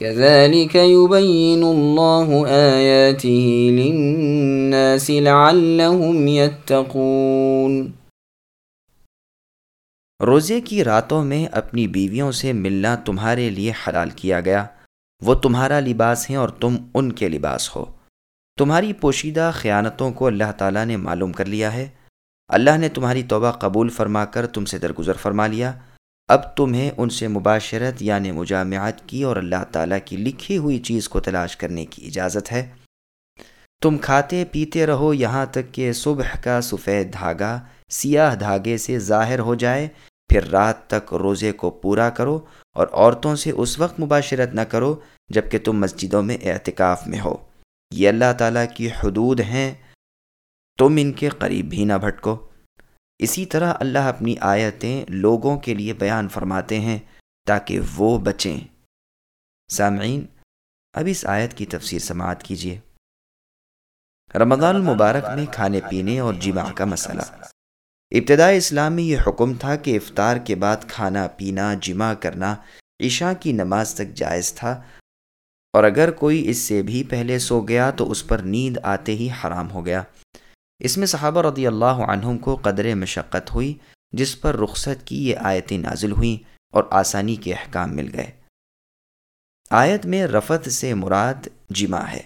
كذلك يبين الله آياته للناس لعلهم يتقون۔ روزے کی راتوں میں اپنی بیویوں سے ملنا تمہارے لیے حلال کیا گیا۔ وہ تمہارا لباس ہیں اور تم ان کے لباس ہو۔ تمہاری پوشیدہ خیانتوں کو اللہ تعالیٰ نے معلوم کر لیا ہے۔ اللہ نے تمہاری توبہ قبول فرما کر تم سے درگزر فرما لیا۔ اب تمہیں ان سے مباشرت یعنی مجامعت کی اور اللہ تعالیٰ کی لکھی ہوئی چیز کو تلاش کرنے کی اجازت ہے۔ تم کھاتے پیتے رہو یہاں تک کہ صبح کا سفید دھاگا سیاہ دھاگے سے ظاہر ہو جائے۔ پھر رات تک روزے کو پورا کرو اور عورتوں سے اس وقت مباشرت نہ کرو جبکہ تم مسجدوں میں اعتکاف میں ہو۔ یہ اللہ تعالیٰ کی حدود ہیں۔ تم ان کے قریب بھی نہ بھٹکو۔ اسی طرح اللہ اپنی آیتیں لوگوں کے لیے بیان فرماتے ہیں تاکہ وہ بچیں۔ سامعین، اب اس آیت کی تفسیر سماعت کیجیے۔ رمضان المبارک میں کھانے پینے اور جمع کا مسئلہ۔ ابتدائی اسلام میں یہ حکم تھا کہ افطار کے بعد کھانا، پینا، جمع کرنا عشاء کی نماز تک جائز تھا۔ اور اگر کوئی اس سے بھی پہلے سو گیا تو اس پر نیند آتے ہی حرام ہو گیا۔ اس میں صحابہ رضی اللہ عنہم کو قدر مشقت ہوئی، جس پر رخصت کی یہ آیتیں نازل ہوئیں اور آسانی کے احکام مل گئے۔ آیت میں رفت سے مراد جمع ہے۔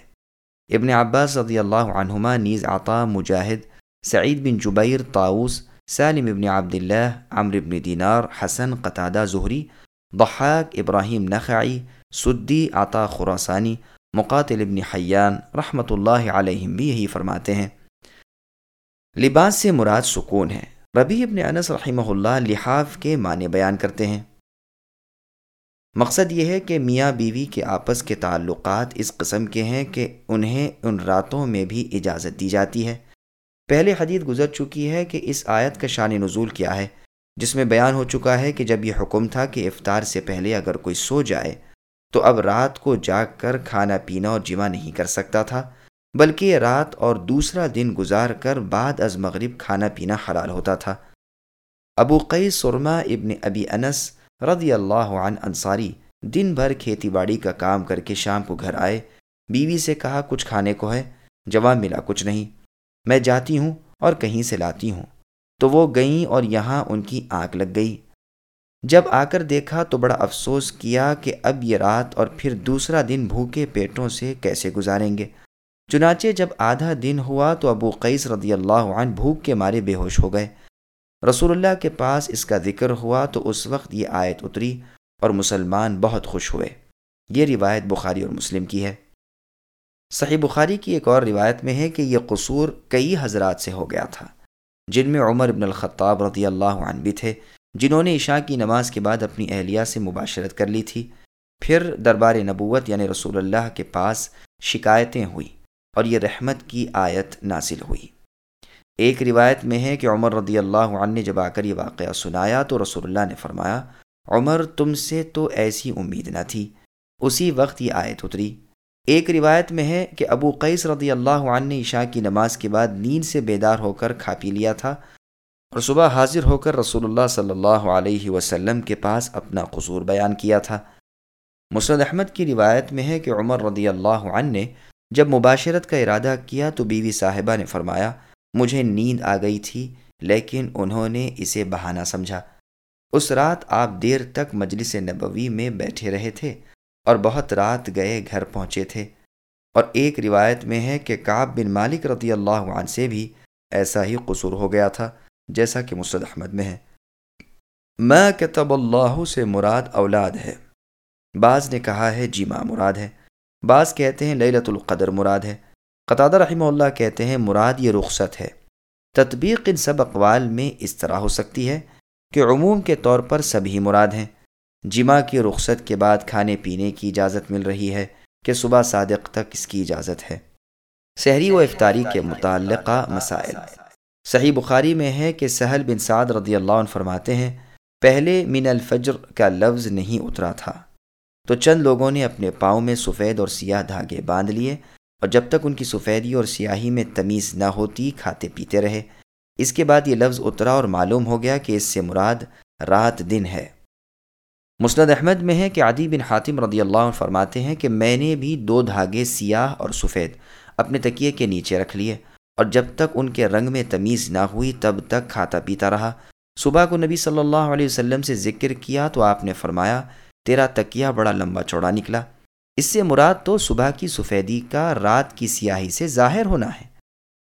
ابن عباس رضی اللہ عنہما، نیز عطا، مجاہد، سعید بن جبیر طاؤس سالم ابن عبداللہ عمر ابن دینار، حسن، قطادہ ظہری ضحاک، ابراہیم نخعی، سدی، عطا خراسانی، مقاتل ابن حیان رحمۃ اللہ علیہم بھی یہی فرماتے ہیں۔ لباس سے مراد سکون ہے۔ ربی ابن انس رحمہ اللہ لحاف کے معنی بیان کرتے ہیں۔ مقصد یہ ہے کہ میاں بیوی کے آپس کے تعلقات اس قسم کے ہیں کہ انہیں ان راتوں میں بھی اجازت دی جاتی ہے۔ پہلے حدیث گزر چکی ہے کہ اس آیت کا شان نزول کیا ہے، جس میں بیان ہو چکا ہے کہ جب یہ حکم تھا کہ افطار سے پہلے اگر کوئی سو جائے، تو اب رات کو جاگ کر کھانا پینا اور جمع نہیں کر سکتا تھا۔ بلکہ رات اور دوسرا دن گزار کر بعد از مغرب کھانا پینا حلال ہوتا تھا۔ ابو قی سرما ابن ابی انس رضی اللہ عن انصاری دن بھر کھیتی باڑی کا کام کر کے شام کو گھر آئے۔ بیوی سے کہا، کچھ کھانے کو ہے؟ جواب ملا، کچھ نہیں۔ میں جاتی ہوں اور کہیں سے لاتی ہوں۔ تو وہ گئیں اور یہاں ان کی آنکھ لگ گئی۔ جب آ کر دیکھا تو بڑا افسوس کیا کہ اب یہ رات اور پھر دوسرا دن بھوکے پیٹوں سے کیسے گزاریں گے۔ چنانچہ جب آدھا دن ہوا تو ابو قیس رضی اللہ عنہ بھوک کے مارے بے ہوش ہو گئے۔ رسول اللہ کے پاس اس کا ذکر ہوا تو اس وقت یہ آیت اتری اور مسلمان بہت خوش ہوئے۔ یہ روایت بخاری اور مسلم کی ہے۔ صحیح بخاری کی ایک اور روایت میں ہے کہ یہ قصور کئی حضرات سے ہو گیا تھا، جن میں عمر ابن الخطاب رضی اللہ عنہ بھی تھے، جنہوں نے عشاء کی نماز کے بعد اپنی اہلیہ سے مباشرت کر لی تھی۔ پھر دربار نبوت یعنی رسول اللہ کے پاس شکایتیں ہوئیں۔ اور یہ رحمت کی آیت نازل ہوئی۔ ایک روایت میں ہے کہ عمر رضی اللہ عنہ نے جب آ کر یہ واقعہ سنایا تو رسول اللہ نے فرمایا، عمر تم سے تو ایسی امید نہ تھی، اسی وقت یہ آیت اتری۔ ایک روایت میں ہے کہ ابو قیس رضی اللہ عنہ نے عشاء کی نماز کے بعد نیند سے بیدار ہو کر کھا پی لیا تھا اور صبح حاضر ہو کر رسول اللہ صلی اللہ علیہ وسلم کے پاس اپنا قصور بیان کیا تھا۔ مسرد احمد کی روایت میں ہے کہ عمر رضی اللہ عنہ نے جب مباشرت کا ارادہ کیا تو بیوی صاحبہ نے فرمایا، مجھے نیند آ گئی تھی، لیکن انہوں نے اسے بہانہ سمجھا۔ اس رات آپ دیر تک مجلس نبوی میں بیٹھے رہے تھے اور بہت رات گئے گھر پہنچے تھے۔ اور ایک روایت میں ہے کہ کعب بن مالک رضی اللہ عنہ سے بھی ایسا ہی قصور ہو گیا تھا، جیسا کہ مصد احمد میں ہے۔ میں کتب اللہ سے مراد اولاد ہے۔ بعض نے کہا ہے جی ماں مراد ہے۔ بعض کہتے ہیں لیلت القدر مراد ہے۔ قطادہ رحمہ اللہ کہتے ہیں مراد یہ رخصت ہے۔ تطبیق ان سب اقوال میں اس طرح ہو سکتی ہے کہ عموم کے طور پر سبھی مراد ہیں۔ جمعہ کی رخصت کے بعد کھانے پینے کی اجازت مل رہی ہے کہ صبح صادق تک اس کی اجازت ہے۔ شہری و افطاری کے متعلقہ مسائل۔ صحیح بخاری میں ہے کہ سہل بن سعد رضی اللہ عنہ فرماتے ہیں، پہلے من الفجر کا لفظ نہیں اترا تھا۔ تو چند لوگوں نے اپنے پاؤں میں سفید اور سیاہ دھاگے باندھ لیے اور جب تک ان کی سفیدی اور سیاہی میں تمیز نہ ہوتی، کھاتے پیتے رہے۔ اس کے بعد یہ لفظ اترا اور معلوم ہو گیا کہ اس سے مراد رات دن ہے۔ مسند احمد میں ہے کہ عدی بن حاتم رضی اللہ عنہ فرماتے ہیں کہ میں نے بھی دو دھاگے سیاہ اور سفید اپنے تکیے کے نیچے رکھ لیے اور جب تک ان کے رنگ میں تمیز نہ ہوئی تب تک کھاتا پیتا رہا۔ صبح کو نبی صلی اللہ علیہ وسلم سے ذکر کیا تو آپ نے فرمایا تیرا تکیہ بڑا لمبا چوڑا نکلا۔ اس سے مراد تو صبح کی سفیدی کا رات کی سیاہی سے ظاہر ہونا ہے۔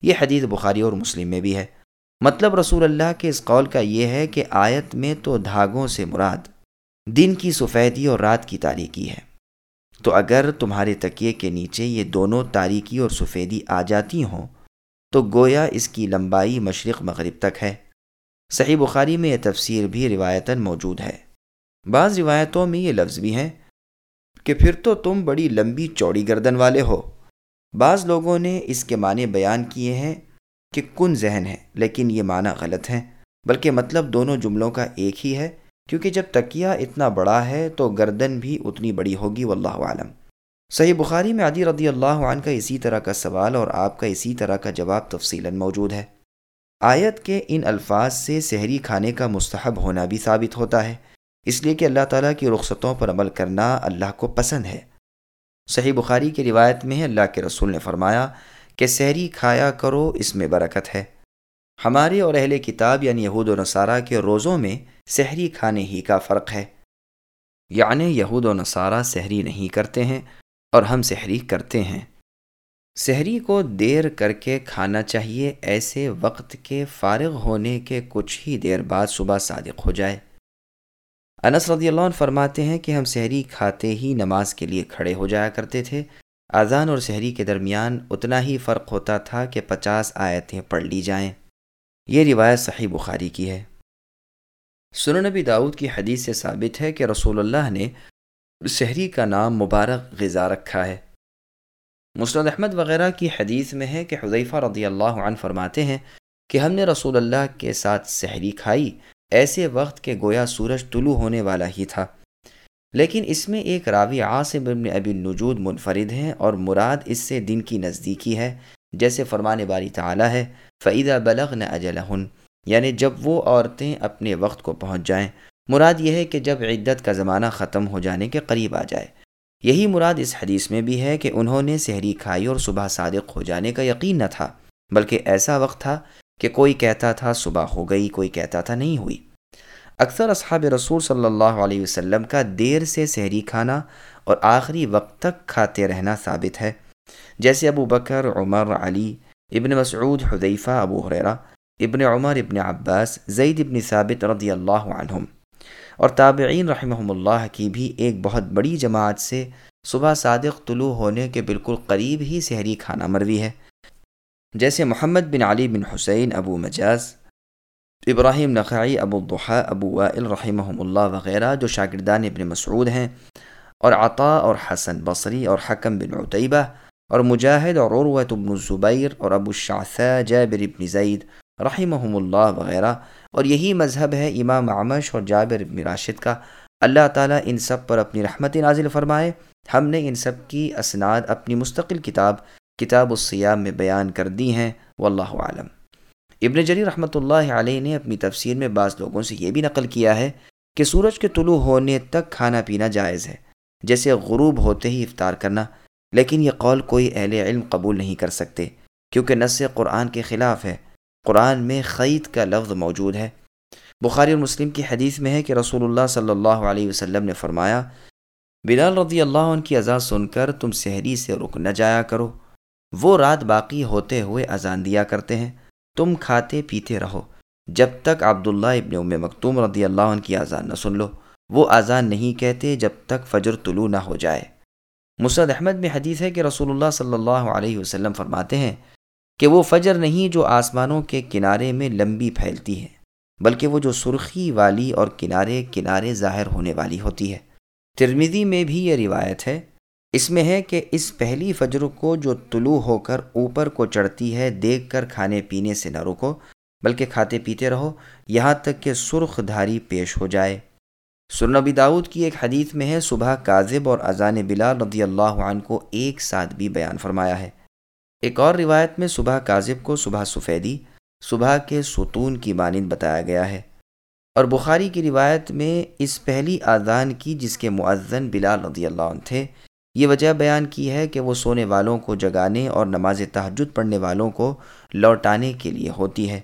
یہ حدیث بخاری اور مسلم میں بھی ہے۔ مطلب رسول اللہ کے اس قول کا یہ ہے کہ آیت میں تو دھاگوں سے مراد دن کی سفیدی اور رات کی تاریکی ہے۔ تو اگر تمہارے تکیے کے نیچے یہ دونوں تاریکی اور سفیدی آ جاتی ہوں، تو گویا اس کی لمبائی مشرق مغرب تک ہے۔ صحیح بخاری میں یہ تفسیر بھی روایتاً موجود ہے۔ بعض روایتوں میں یہ لفظ بھی ہیں کہ پھر تو تم بڑی لمبی چوڑی گردن والے ہو۔ بعض لوگوں نے اس کے معنی بیان کیے ہیں کہ کن ذہن ہے لیکن یہ معنی غلط ہیں، بلکہ مطلب دونوں جملوں کا ایک ہی ہے، کیونکہ جب تکیہ اتنا بڑا ہے تو گردن بھی اتنی بڑی ہوگی، واللہ عالم صحیح بخاری میں عدی رضی اللہ عنہ کا اسی طرح کا سوال اور آپ کا اسی طرح کا جواب تفصیل موجود ہے۔ آیت کے ان الفاظ سے سحری کھانے کا مستحب ہونا بھی ثابت ہوتا ہے۔ اس لیے کہ اللہ تعالیٰ کی رخصتوں پر عمل کرنا اللہ کو پسند ہے۔ صحیح بخاری کی روایت میں اللہ کے رسول نے فرمایا کہ سحری کھایا کرو، اس میں برکت ہے۔ ہمارے اور اہل کتاب یعنی یہود و نصارہ کے روزوں میں سحری کھانے ہی کا فرق ہے۔ یعنی یہود و نصارہ سحری نہیں کرتے ہیں اور ہم سحری کرتے ہیں۔ سحری کو دیر کر کے کھانا چاہیے، ایسے وقت کے فارغ ہونے کے کچھ ہی دیر بعد صبح صادق ہو جائے۔ انس رضی اللہ عنہ فرماتے ہیں کہ ہم سحری کھاتے ہی نماز کے لیے کھڑے ہو جایا کرتے تھے۔ اذان اور سحری کے درمیان اتنا ہی فرق ہوتا تھا کہ پچاس آیتیں پڑھ لی جائیں۔ یہ روایت صحیح بخاری کی ہے۔ سنن نبی داود کی حدیث سے ثابت ہے کہ رسول اللہ نے شہری کا نام مبارک غذا رکھا ہے۔ مسرد احمد وغیرہ کی حدیث میں ہے کہ حضیفہ رضی اللہ عنہ فرماتے ہیں کہ ہم نے رسول اللہ کے ساتھ سحری کھائی۔ ایسے وقت کے گویا سورج طلوع ہونے والا ہی تھا۔ لیکن اس میں ایک راوی عاصم ابن ابی النجود منفرد ہیں اور مراد اس سے دن کی نزدیکی ہے، جیسے فرمان باری تعالی ہے فعیدہ بلغ نہ اجلہن یعنی جب وہ عورتیں اپنے وقت کو پہنچ جائیں۔ مراد یہ ہے کہ جب عدت کا زمانہ ختم ہو جانے کے قریب آ جائے۔ یہی مراد اس حدیث میں بھی ہے کہ انہوں نے سحری کھائی اور صبح صادق ہو جانے کا یقین نہ تھا، بلکہ ایسا وقت تھا کہ کوئی کہتا تھا صبح ہو گئی، کوئی کہتا تھا نہیں ہوئی۔ اکثر اصحاب رسول صلی اللہ علیہ وسلم کا دیر سے سحری کھانا اور آخری وقت تک کھاتے رہنا ثابت ہے۔ جیسے ابو بکر، عمر، علی، ابن مسعود حدیفہ ابو حریرہ، ابن عمر، ابن عباس، زید ابن ثابت رضی اللہ عنہم۔ اور تابعین رحمہم اللہ کی بھی ایک بہت بڑی جماعت سے صبح صادق طلوع ہونے کے بالکل قریب ہی سحری کھانا مروی ہے۔ جیسے محمد بن علی بن حسین، ابو مجاز، ابراہیم نقعی ابو الضحا، ابو وائل رحمہم اللہ وغیرہ جو شاگردان ابن مسعود ہیں، اور عطا اور حسن بصری اور حکم بن عطیبہ اور مجاہد اور عروت ابن الزبیر اور ابو الشعثہ جابر ابن زید رحمہم اللہ وغیرہ۔ اور یہی مذہب ہے امام عمش اور جابر ابن راشد کا۔ اللہ تعالیٰ ان سب پر اپنی رحمت نازل فرمائے۔ ہم نے ان سب کی اسناد، اپنی مستقل کتاب کتاب السیام میں بیان کر دی ہیں، واللہ عالم ابن جری رحمۃ اللہ علیہ نے اپنی تفسیر میں بعض لوگوں سے یہ بھی نقل کیا ہے کہ سورج کے طلوع ہونے تک کھانا پینا جائز ہے، جیسے غروب ہوتے ہی افطار کرنا، لیکن یہ قول کوئی اہل علم قبول نہیں کر سکتے، کیونکہ نس قرآن کے خلاف ہے۔ قرآن میں خیت کا لفظ موجود ہے۔ بخاری اور مسلم کی حدیث میں ہے کہ رسول اللہ صلی اللہ علیہ وسلم نے فرمایا، بلال رضی اللہ عنہ کی اذان سن کر تم سحری سے رک نہ جایا کرو۔ وہ رات باقی ہوتے ہوئے اذان دیا کرتے ہیں۔ تم کھاتے پیتے رہو۔ جب تک عبداللہ ابن ام مکتوم رضی اللہ عنہ کی آزان نہ سن لو، وہ آزان نہیں کہتے جب تک فجر طلوع نہ ہو جائے۔ مسد احمد میں حدیث ہے کہ رسول اللہ صلی اللہ علیہ وسلم فرماتے ہیں کہ وہ فجر نہیں جو آسمانوں کے کنارے میں لمبی پھیلتی ہے، بلکہ وہ جو سرخی والی اور کنارے کنارے ظاہر ہونے والی ہوتی ہے۔ ترمیدی میں بھی یہ روایت ہے اس میں ہے کہ اس پہلی فجر کو جو طلوع ہو کر اوپر کو چڑھتی ہے، دیکھ کر کھانے پینے سے نہ رکو، بلکہ کھاتے پیتے رہو، یہاں تک کہ سرخ دھاری پیش ہو جائے۔ سرنبی داود کی ایک حدیث میں ہے، صبح کاذب اور اذان بلال رضی اللہ عنہ کو ایک ساتھ بھی بیان فرمایا ہے۔ ایک اور روایت میں صبح کاذب کو صبح سفیدی، صبح کے ستون کی مانند بتایا گیا ہے۔ اور بخاری کی روایت میں اس پہلی آذان کی جس کے معذن بلال رضی اللہ عنہ تھے یہ وجہ بیان کی ہے کہ وہ سونے والوں کو جگانے اور نماز تحجد پڑھنے والوں کو لوٹانے کے لیے ہوتی ہے۔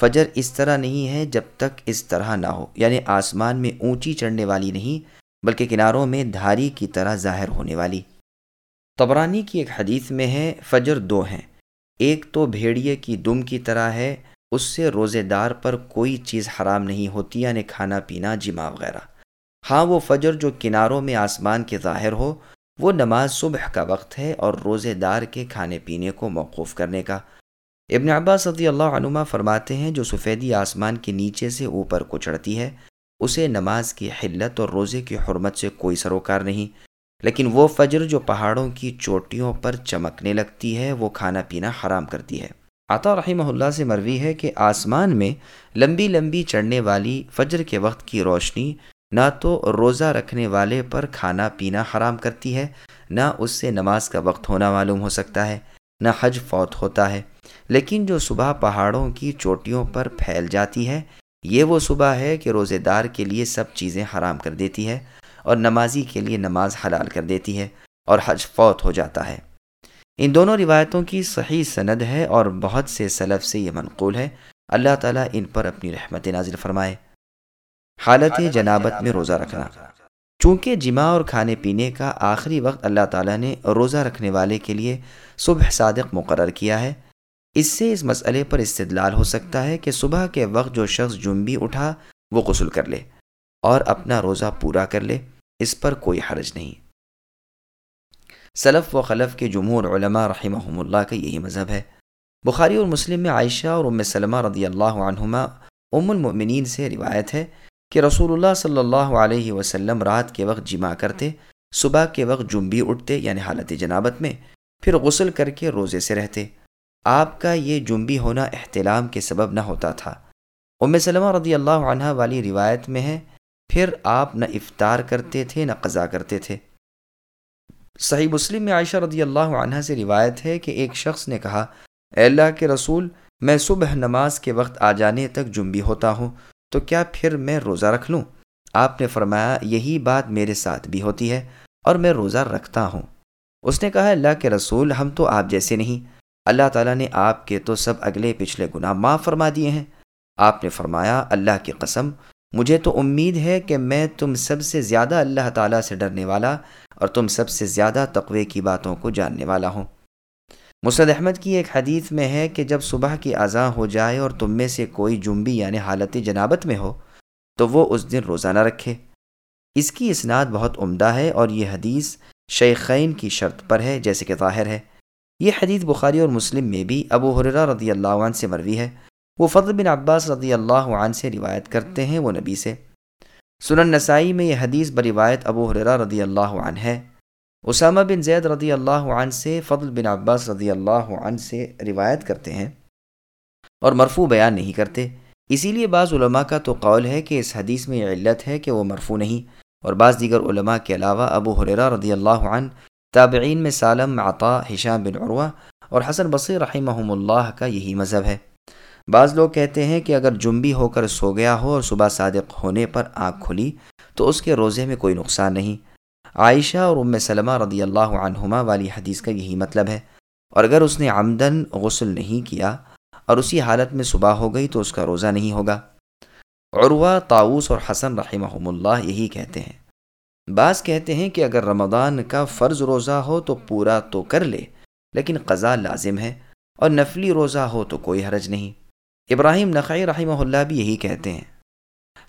فجر اس طرح نہیں ہے جب تک اس طرح نہ ہو یعنی آسمان میں اونچی چڑھنے والی نہیں، بلکہ کناروں میں دھاری کی طرح ظاہر ہونے والی۔ تبرانی کی ایک حدیث میں ہے، فجر دو ہیں۔ ایک تو بھیڑیے کی دم کی طرح ہے، اس سے روزے دار پر کوئی چیز حرام نہیں ہوتی یعنی کھانا پینا، جمع وغیرہ۔ ہاں وہ فجر جو کناروں میں آسمان کے ظاہر ہو وہ نماز صبح کا وقت ہے اور روزے دار کے کھانے پینے کو موقوف کرنے کا۔ ابن عباس رضی اللہ عنما فرماتے ہیں، جو سفیدی آسمان کے نیچے سے اوپر کو چڑھتی ہے، اسے نماز کی حلت اور روزے کی حرمت سے کوئی سروکار نہیں۔ لیکن وہ فجر جو پہاڑوں کی چوٹیوں پر چمکنے لگتی ہے، وہ کھانا پینا حرام کرتی ہے۔ عطا رحمہ اللہ سے مروی ہے کہ آسمان میں لمبی لمبی چڑھنے والی فجر کے وقت کی روشنی نہ تو روزہ رکھنے والے پر کھانا پینا حرام کرتی ہے، نہ اس سے نماز کا وقت ہونا معلوم ہو سکتا ہے، نہ حج فوت ہوتا ہے۔ لیکن جو صبح پہاڑوں کی چوٹیوں پر پھیل جاتی ہے، یہ وہ صبح ہے کہ روزے دار کے لیے سب چیزیں حرام کر دیتی ہے اور نمازی کے لیے نماز حلال کر دیتی ہے اور حج فوت ہو جاتا ہے۔ ان دونوں روایتوں کی صحیح سند ہے اور بہت سے سلف سے یہ منقول ہے۔ اللہ تعالیٰ ان پر اپنی رحمت نازل فرمائے۔ حالت جنابت میں روزہ رکھنا۔ چونکہ جمع اور کھانے پینے کا آخری وقت اللہ تعالیٰ نے روزہ رکھنے والے کے لیے صبح صادق مقرر کیا ہے، اس سے اس مسئلے پر استدلال ہو سکتا ہے کہ صبح کے وقت جو شخص جنبی اٹھا، وہ غسل کر لے اور اپنا روزہ پورا کر لے، اس پر کوئی حرج نہیں۔ سلف و خلف کے جمہور علماء رحمہ اللہ کا یہی مذہب ہے۔ بخاری اور مسلم میں عائشہ اور ام سلمہ رضی اللہ عنہما ام المؤمنین سے روایت ہے کہ رسول اللہ صلی اللہ علیہ وسلم رات کے وقت جمع کرتے، صبح کے وقت جنبی اٹھتے یعنی حالت جنابت میں، پھر غسل کر کے روزے سے رہتے۔ آپ کا یہ جنبی ہونا احتلام کے سبب نہ ہوتا تھا۔ ام سلمہ رضی اللہ عنہ والی روایت میں ہے، پھر آپ نہ افطار کرتے تھے، نہ قضا کرتے تھے۔ صحیح مسلم میں عائشہ رضی اللہ عنہ سے روایت ہے کہ ایک شخص نے کہا، اے اللہ کے رسول، میں صبح نماز کے وقت آ جانے تک جنبی ہوتا ہوں۔ تو کیا پھر میں روزہ رکھ لوں؟ آپ نے فرمایا، یہی بات میرے ساتھ بھی ہوتی ہے اور میں روزہ رکھتا ہوں۔ اس نے کہا، اللہ کے رسول، ہم تو آپ جیسے نہیں۔ اللہ تعالیٰ نے آپ کے تو سب اگلے پچھلے گناہ معاف فرما دیے ہیں۔ آپ نے فرمایا، اللہ کی قسم، مجھے تو امید ہے کہ میں تم سب سے زیادہ اللہ تعالیٰ سے ڈرنے والا اور تم سب سے زیادہ تقوی کی باتوں کو جاننے والا ہوں۔ مسد احمد کی ایک حدیث میں ہے کہ جب صبح کی اذاں ہو جائے اور تم میں سے کوئی جنبی یعنی حالت جنابت میں ہو، تو وہ اس دن روزہ نہ رکھے۔ اس کی اسناد بہت عمدہ ہے اور یہ حدیث شیخین کی شرط پر ہے جیسے کہ ظاہر ہے۔ یہ حدیث بخاری اور مسلم میں بھی ابو حرا رضی اللہ عنہ سے مروی ہے۔ وہ فضل بن عباس رضی اللہ عنہ سے روایت کرتے ہیں وہ نبی سے۔ سنن نسائی میں یہ حدیث بروایت ابو حرا رضی اللہ عنہ ہے۔ اسامہ بن زید رضی اللہ عنہ سے فضل بن عباس رضی اللہ عنہ سے روایت کرتے ہیں اور مرفوع بیان نہیں کرتے۔ اسی لیے بعض علماء کا تو قول ہے کہ اس حدیث میں یہ علت ہے کہ وہ مرفوع نہیں اور بعض دیگر علماء کے علاوہ ابو حریرہ رضی اللہ عنہ، تابعین میں سالم، عطا حشام بن عروہ اور حسن بصیر رحمہ اللہ کا یہی مذہب ہے۔ بعض لوگ کہتے ہیں کہ اگر جنبی ہو کر سو گیا ہو اور صبح صادق ہونے پر آنکھ کھلی تو اس کے روزے میں کوئی نقصان نہیں۔ عائشہ اور ام سلمہ رضی اللہ عنہما والی حدیث کا یہی مطلب ہے۔ اور اگر اس نے آمدن غسل نہیں کیا اور اسی حالت میں صبح ہو گئی تو اس کا روزہ نہیں ہوگا۔ عروہ تاؤس اور حسن رحمہ اللہ یہی کہتے ہیں۔ بعض کہتے ہیں کہ اگر رمضان کا فرض روزہ ہو تو پورا تو کر لے، لیکن قضا لازم ہے اور نفلی روزہ ہو تو کوئی حرج نہیں۔ ابراہیم نقی رحمہ اللہ بھی یہی کہتے ہیں۔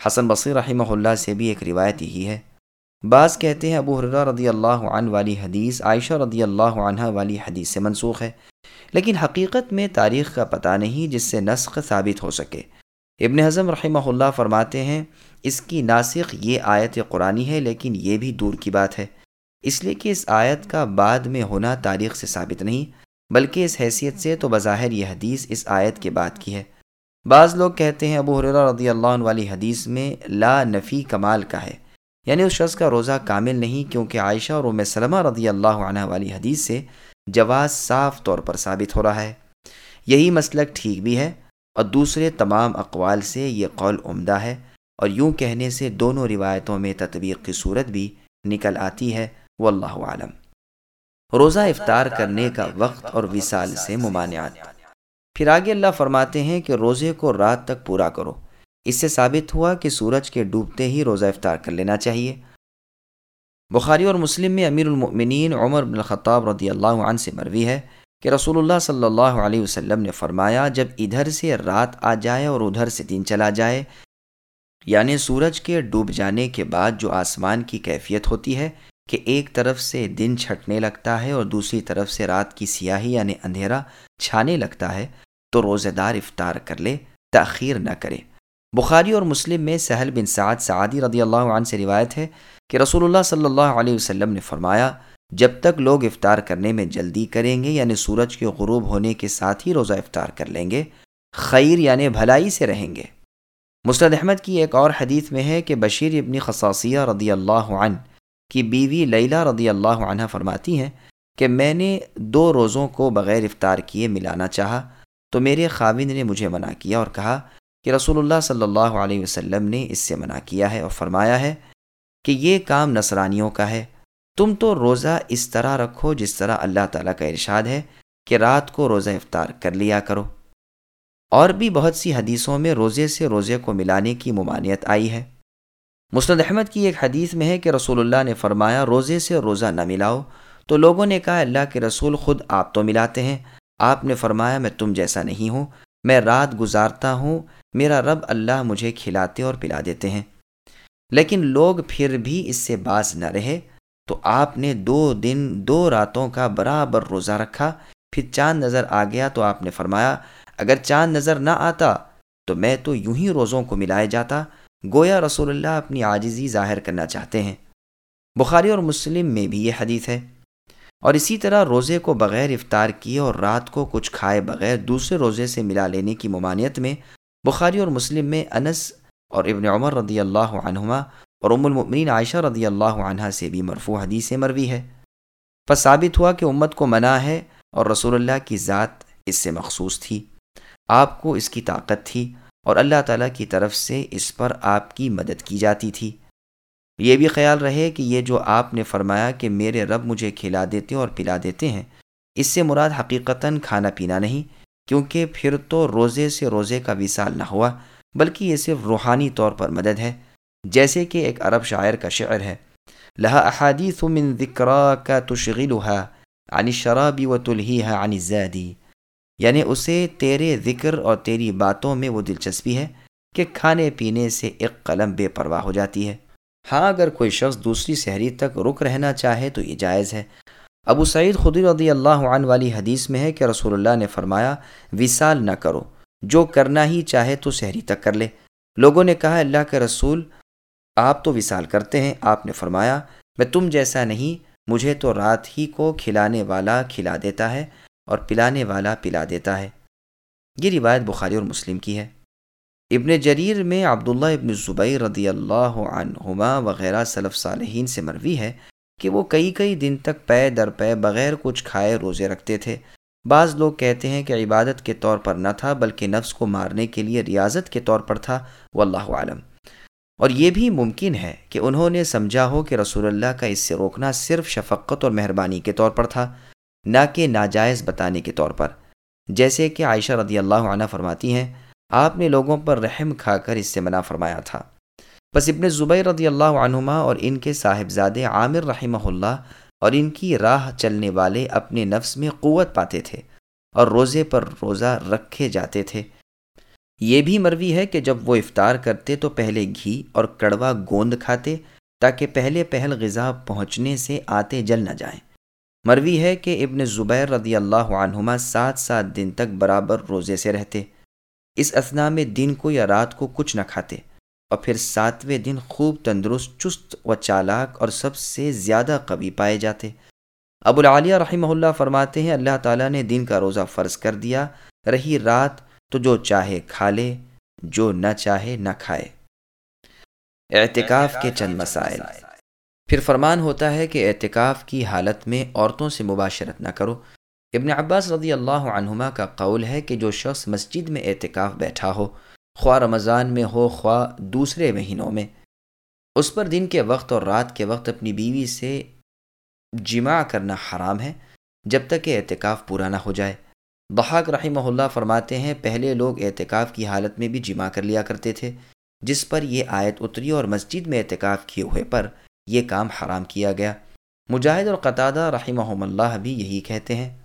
حسن بصیر رحمہ اللہ سے بھی ایک روایت یہی ہے۔ بعض کہتے ہیں ابو حرہ رضی اللہ عنہ والی حدیث، عائشہ رضی اللہ عنہ والی حدیث سے منسوخ ہے۔ لیکن حقیقت میں تاریخ کا پتہ نہیں جس سے نسخ ثابت ہو سکے۔ ابن حضم رحمہ اللہ فرماتے ہیں، اس کی ناسخ یہ آیت قرآنی ہے، لیکن یہ بھی دور کی بات ہے۔ اس لیے کہ اس آیت کا بعد میں ہونا تاریخ سے ثابت نہیں، بلکہ اس حیثیت سے تو بظاہر یہ حدیث اس آیت کے بعد کی ہے۔ بعض لوگ کہتے ہیں ابو حرہ رضی اللہ عنہ والی حدیث میں لا نفی کمال کا ہے۔ یعنی اس شخص کا روزہ کامل نہیں کیونکہ عائشہ اور ام سلمہ رضی اللہ عنہ والی حدیث سے جواز صاف طور پر ثابت ہو رہا ہے۔ یہی مسلک ٹھیک بھی ہے اور دوسرے تمام اقوال سے یہ قول عمدہ ہے اور یوں کہنے سے دونوں روایتوں میں تطبیق کی صورت بھی نکل آتی ہے۔ واللہ عالم روزہ افطار کرنے کا وقت اور وصال سے ممانعات پھر آگے اللہ فرماتے ہیں کہ روزے کو رات تک پورا کرو۔ اس سے ثابت ہوا کہ سورج کے ڈوبتے ہی روزہ افطار کر لینا چاہیے۔ بخاری اور مسلم میں امیر المؤمنین عمر بن الخطاب رضی اللہ عنہ سے مروی ہے کہ رسول اللہ صلی اللہ علیہ وسلم نے فرمایا، جب ادھر سے رات آ جائے اور ادھر سے دن چلا جائے یعنی سورج کے ڈوب جانے کے بعد جو آسمان کی کیفیت ہوتی ہے کہ ایک طرف سے دن چھٹنے لگتا ہے اور دوسری طرف سے رات کی سیاہی یعنی اندھیرا چھانے لگتا ہے، تو روزے دار افطار کر لے، تاخیر نہ کرے۔ بخاری اور مسلم میں سہل بن سعد سعادی رضی اللہ عنہ سے روایت ہے کہ رسول اللہ صلی اللہ علیہ وسلم نے فرمایا، جب تک لوگ افطار کرنے میں جلدی کریں گے یعنی سورج کے غروب ہونے کے ساتھ ہی روزہ افطار کر لیں گے، خیر یعنی بھلائی سے رہیں گے۔ مستد احمد کی ایک اور حدیث میں ہے کہ بشیر ابن خصاصیہ رضی اللہ عنہ کی بیوی لیلا رضی اللہ عنہ فرماتی ہیں کہ میں نے دو روزوں کو بغیر افطار کیے ملانا چاہا تو میرے خاوند نے مجھے منع کیا اور کہا کہ رسول اللہ صلی اللہ علیہ وسلم نے اس سے منع کیا ہے اور فرمایا ہے کہ یہ کام نصرانیوں کا ہے۔ تم تو روزہ اس طرح رکھو جس طرح اللہ تعالیٰ کا ارشاد ہے کہ رات کو روزہ افطار کر لیا کرو۔ اور بھی بہت سی حدیثوں میں روزے سے روزے کو ملانے کی ممانعت آئی ہے۔ مسند احمد کی ایک حدیث میں ہے کہ رسول اللہ نے فرمایا، روزے سے روزہ نہ ملاؤ۔ تو لوگوں نے کہا، اللہ کے رسول خود آپ تو ملاتے ہیں۔ آپ نے فرمایا، میں تم جیسا نہیں ہوں، میں رات گزارتا ہوں میرا رب اللہ مجھے کھلاتے اور پلا دیتے ہیں۔ لیکن لوگ پھر بھی اس سے باز نہ رہے۔ تو آپ نے دو دن دو راتوں کا برابر روزہ رکھا۔ پھر چاند نظر آ گیا تو آپ نے فرمایا، اگر چاند نظر نہ آتا تو میں تو یوں ہی روزوں کو ملائے جاتا۔ گویا رسول اللہ اپنی عاجزی ظاہر کرنا چاہتے ہیں۔ بخاری اور مسلم میں بھی یہ حدیث ہے۔ اور اسی طرح روزے کو بغیر افطار کیے اور رات کو کچھ کھائے بغیر دوسرے روزے سے ملا لینے کی ممانعت میں بخاری اور مسلم میں انس اور ابن عمر رضی اللہ عنہما اور ام المؤمنین عائشہ رضی اللہ عنہ سے بھی مرفوع حدیث مروی ہے۔ پس ثابت ہوا کہ امت کو منع ہے اور رسول اللہ کی ذات اس سے مخصوص تھی۔ آپ کو اس کی طاقت تھی اور اللہ تعالیٰ کی طرف سے اس پر آپ کی مدد کی جاتی تھی۔ یہ بھی خیال رہے کہ یہ جو آپ نے فرمایا کہ میرے رب مجھے کھلا دیتے اور پلا دیتے ہیں، اس سے مراد حقیقتاً کھانا پینا نہیں۔ کیونکہ پھر تو روزے سے روزے کا وصال نہ ہوا، بلکہ یہ صرف روحانی طور پر مدد ہے، جیسے کہ ایک عرب شاعر کا شعر ہے۔ لہا احادیث من ذکرا کا تشغلها عن شرابی و تلہی ہے عن زیادی یعنی اسے تیرے ذکر اور تیری باتوں میں وہ دلچسپی ہے کہ کھانے پینے سے ایک قلم بے پرواہ ہو جاتی ہے۔ ہاں اگر کوئی شخص دوسری شہری تک رک رہنا چاہے تو یہ جائز ہے ابو سعید خدی رضی اللہ عنہ والی حدیث میں ہے کہ رسول اللہ نے فرمایا، وصال نہ کرو، جو کرنا ہی چاہے تو شہری تک کر لے۔ لوگوں نے کہا، اللہ کے رسول، آپ تو وصال کرتے ہیں۔ آپ نے فرمایا، میں تم جیسا نہیں، مجھے تو رات ہی کو کھلانے والا کھلا دیتا ہے اور پلانے والا پلا دیتا ہے۔ یہ روایت بخاری اور مسلم کی ہے۔ ابن جریر میں عبداللہ ابن زبیر رضی اللہ عنہما وغیرہ صلف صالحین سے مروی ہے۔ کہ وہ کئی کئی دن تک پے در پے بغیر کچھ کھائے روزے رکھتے تھے۔ بعض لوگ کہتے ہیں کہ عبادت کے طور پر نہ تھا، بلکہ نفس کو مارنے کے لیے ریاضت کے طور پر تھا۔ واللہ عالم اور یہ بھی ممکن ہے کہ انہوں نے سمجھا ہو کہ رسول اللہ کا اس سے روکنا صرف شفقت اور مہربانی کے طور پر تھا، نہ کہ ناجائز بتانے کے طور پر۔ جیسے کہ عائشہ رضی اللہ عنہ فرماتی ہیں، آپ نے لوگوں پر رحم کھا کر اس سے منع فرمایا تھا۔ بس ابن زبیر رضی اللہ عنہما اور ان کے صاحبزادے عامر رحمہ اللہ اور ان کی راہ چلنے والے اپنے نفس میں قوت پاتے تھے اور روزے پر روزہ رکھے جاتے تھے۔ یہ بھی مروی ہے کہ جب وہ افطار کرتے تو پہلے گھی اور کڑوا گوند کھاتے تاکہ پہلے پہل غذا پہنچنے سے آتے جل نہ جائیں۔ مروی ہے کہ ابن زبیر رضی اللہ عنہما سات سات دن تک برابر روزے سے رہتے، اس اسنا میں دن کو یا رات کو کچھ نہ کھاتے۔ اور پھر ساتویں دن خوب تندرست، چست و چالاک اور سب سے زیادہ قوی پائے جاتے۔ ابو العالیہ رحمہ اللہ فرماتے ہیں، اللہ تعالیٰ نے دن کا روزہ فرض کر دیا، رہی رات تو جو چاہے کھا لے، جو نہ چاہے نہ کھائے۔ اعتکاف کے چند مسائل۔ پھر فرمان ہوتا ہے کہ اعتکاف کی حالت میں عورتوں سے مباشرت نہ کرو۔ ابن عباس رضی اللہ عنہما کا قول ہے کہ جو شخص مسجد میں اعتکاف بیٹھا ہو خواہ رمضان میں ہو، خواہ دوسرے مہینوں میں۔ اس پر دن کے وقت اور رات کے وقت اپنی بیوی سے جمع کرنا حرام ہے جب تک کہ اعتکاف پورا نہ ہو جائے۔ بحاق رحمہ اللہ فرماتے ہیں، پہلے لوگ اعتکاف کی حالت میں بھی جمع کر لیا کرتے تھے، جس پر یہ آیت اتری اور مسجد میں اعتکاف کیے ہوئے پر یہ کام حرام کیا گیا۔ مجاہد اور قطادہ رحمہ اللہ بھی یہی کہتے ہیں۔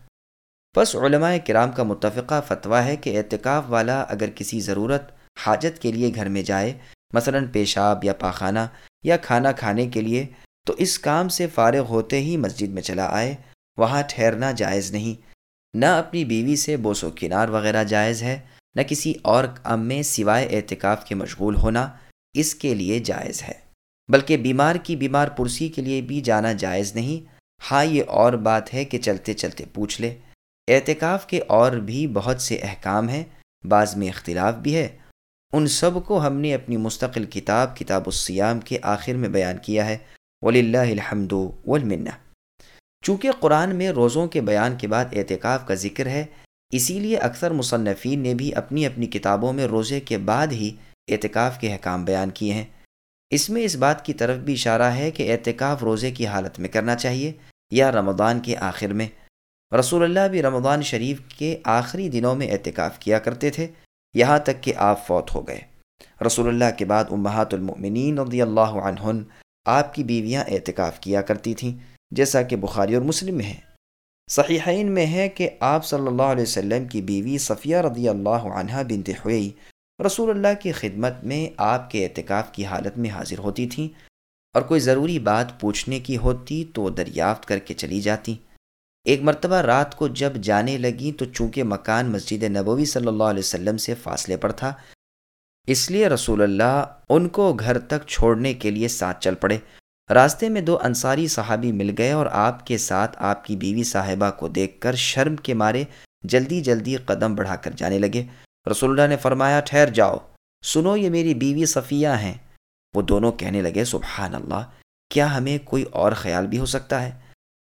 بس علماء کرام کا متفقہ فتویٰ ہے کہ اعتکاف والا اگر کسی ضرورت حاجت کے لیے گھر میں جائے، مثلا پیشاب یا پاخانہ یا کھانا کھانے کے لیے، تو اس کام سے فارغ ہوتے ہی مسجد میں چلا آئے۔ وہاں ٹھہرنا جائز نہیں۔ نہ اپنی بیوی سے بوس و کنار وغیرہ جائز ہے، نہ کسی اور کام میں سوائے اعتکاف کے مشغول ہونا اس کے لیے جائز ہے۔ بلکہ بیمار کی بیمار پرسی کے لیے بھی جانا جائز نہیں۔ ہاں یہ اور بات ہے کہ چلتے چلتے پوچھ لے۔ اعتکاف کے اور بھی بہت سے احکام ہیں، بعض میں اختلاف بھی ہے۔ ان سب کو ہم نے اپنی مستقل کتاب کتاب السیام کے آخر میں بیان کیا ہے۔ ولی اللہ الحمد والمنہ چونکہ قرآن میں روزوں کے بیان کے بعد اعتکاف کا ذکر ہے، اسی لیے اکثر مصنفین نے بھی اپنی اپنی کتابوں میں روزے کے بعد ہی اعتکاف کے حکام بیان کیے ہیں۔ اس میں اس بات کی طرف بھی اشارہ ہے کہ اعتکاف روزے کی حالت میں کرنا چاہیے یا رمضان کے آخر میں۔ رسول اللہ بھی رمضان شریف کے آخری دنوں میں اعتکاف کیا کرتے تھے۔ یہاں تک کہ آپ فوت ہو گئے۔ رسول اللہ کے بعد امہات المؤمنین رضی اللہ عنہن آپ کی بیویاں اعتکاف کیا کرتی تھیں، جیسا کہ بخاری اور مسلم میں ہے۔ صحیحین میں ہے کہ آپ صلی اللہ علیہ وسلم کی بیوی صفیہ رضی اللہ عنہ بنت ہوئی رسول اللہ کی خدمت میں آپ کے اعتکاف کی حالت میں حاضر ہوتی تھیں اور کوئی ضروری بات پوچھنے کی ہوتی تو دریافت کر کے چلی جاتی۔ ایک مرتبہ رات کو جب جانے لگی تو چونکہ مکان مسجد نبوی صلی اللہ علیہ وسلم سے فاصلے پر تھا، اس لیے رسول اللہ ان کو گھر تک چھوڑنے کے لیے ساتھ چل پڑے۔ راستے میں دو انصاری صحابی مل گئے اور آپ کے ساتھ آپ کی بیوی صاحبہ کو دیکھ کر شرم کے مارے جلدی جلدی قدم بڑھا کر جانے لگے۔ رسول اللہ نے فرمایا، ٹھہر جاؤ، سنو یہ میری بیوی صفیہ ہیں۔ وہ دونوں کہنے لگے، سبحان اللہ، کیا ہمیں کوئی اور خیال بھی ہو سکتا ہے؟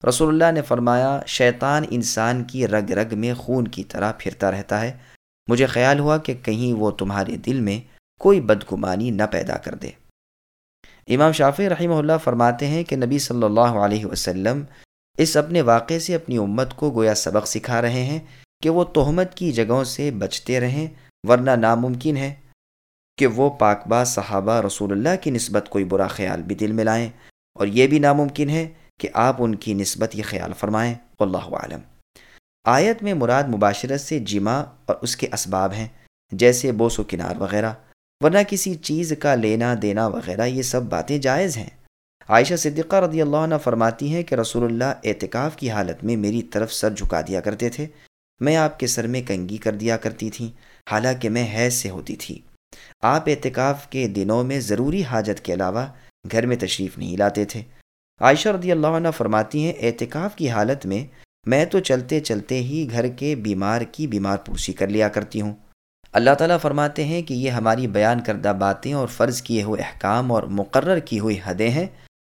رسول اللہ نے فرمایا، شیطان انسان کی رگ رگ میں خون کی طرح پھرتا رہتا ہے۔ مجھے خیال ہوا کہ کہیں وہ تمہارے دل میں کوئی بدگمانی نہ پیدا کر دے۔ امام شافی رحمہ اللہ فرماتے ہیں کہ نبی صلی اللہ علیہ وسلم اس اپنے واقعے سے اپنی امت کو گویا سبق سکھا رہے ہیں کہ وہ تہمت کی جگہوں سے بچتے رہیں، ورنہ ناممکن ہے کہ وہ پاک باز صحابہ رسول اللہ کی نسبت کوئی برا خیال بھی دل میں لائیں۔ اور یہ بھی ناممکن ہے کہ آپ ان کی نسبت یہ خیال فرمائیں۔ اللہ عالم آیت میں مراد مباشرت سے جمع اور اس کے اسباب ہیں، جیسے بوس و کنار وغیرہ۔ ورنہ کسی چیز کا لینا دینا وغیرہ یہ سب باتیں جائز ہیں۔ عائشہ صدیقہ رضی اللہ عنہ فرماتی ہیں کہ رسول اللہ اعتکاف کی حالت میں میری طرف سر جھکا دیا کرتے تھے۔ میں آپ کے سر میں کنگی کر دیا کرتی تھیں حالانکہ میں حیض سے ہوتی تھی۔ آپ اعتکاف کے دنوں میں ضروری حاجت کے علاوہ گھر میں تشریف نہیں لاتے تھے۔ عائشہ رضی اللہ عنہ فرماتی ہیں، اعتکاف کی حالت میں میں تو چلتے چلتے ہی گھر کے بیمار کی بیمار پرسی کر لیا کرتی ہوں۔ اللہ تعالیٰ فرماتے ہیں کہ یہ ہماری بیان کردہ باتیں اور فرض کیے ہوئے احکام اور مقرر کی ہوئی حدیں ہیں۔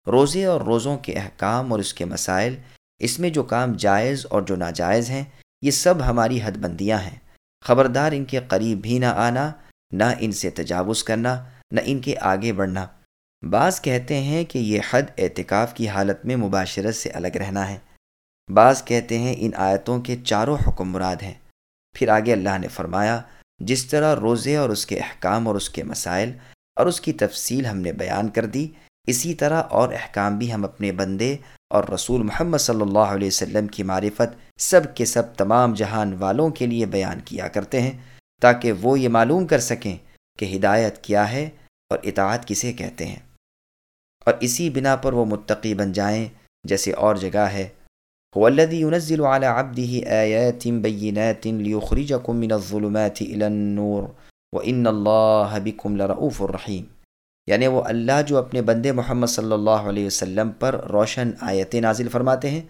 روزے اور روزوں کے احکام اور اس کے مسائل، اس میں جو کام جائز اور جو ناجائز ہیں، یہ سب ہماری حد بندیاں ہیں۔ خبردار ان کے قریب بھی نہ آنا، نہ ان سے تجاوز کرنا، نہ ان کے آگے بڑھنا۔ بعض کہتے ہیں کہ یہ حد اعتکاف کی حالت میں مباشرت سے الگ رہنا ہے۔ بعض کہتے ہیں ان آیتوں کے چاروں حکم مراد ہیں۔ پھر آگے اللہ نے فرمایا، جس طرح روزے اور اس کے احکام اور اس کے مسائل اور اس کی تفصیل ہم نے بیان کر دی، اسی طرح اور احکام بھی ہم اپنے بندے اور رسول محمد صلی اللہ علیہ وسلم کی معرفت سب کے سب تمام جہان والوں کے لیے بیان کیا کرتے ہیں تاکہ وہ یہ معلوم کر سکیں کہ ہدایت کیا ہے اور اطاعت کسے کہتے ہیں۔ اور اسی بنا پر وہ متقی بن جائیں جیسے اور جگہ ہے۔ هو الذي ينزل على عبده آيات بينات ليخرجكم من الظلمات إلى النور وإن الله بكم لرؤوف الرحيم یعنی وہ اللہ جو اپنے بندے محمد صلی اللہ علیہ وسلم پر روشن آیتیں نازل فرماتے ہیں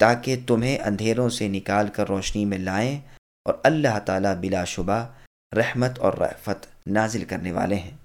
تاکہ تمہیں اندھیروں سے نکال کر روشنی میں لائیں اور اللہ تعالیٰ بلا شبہ رحمت اور رحفت نازل کرنے والے ہیں۔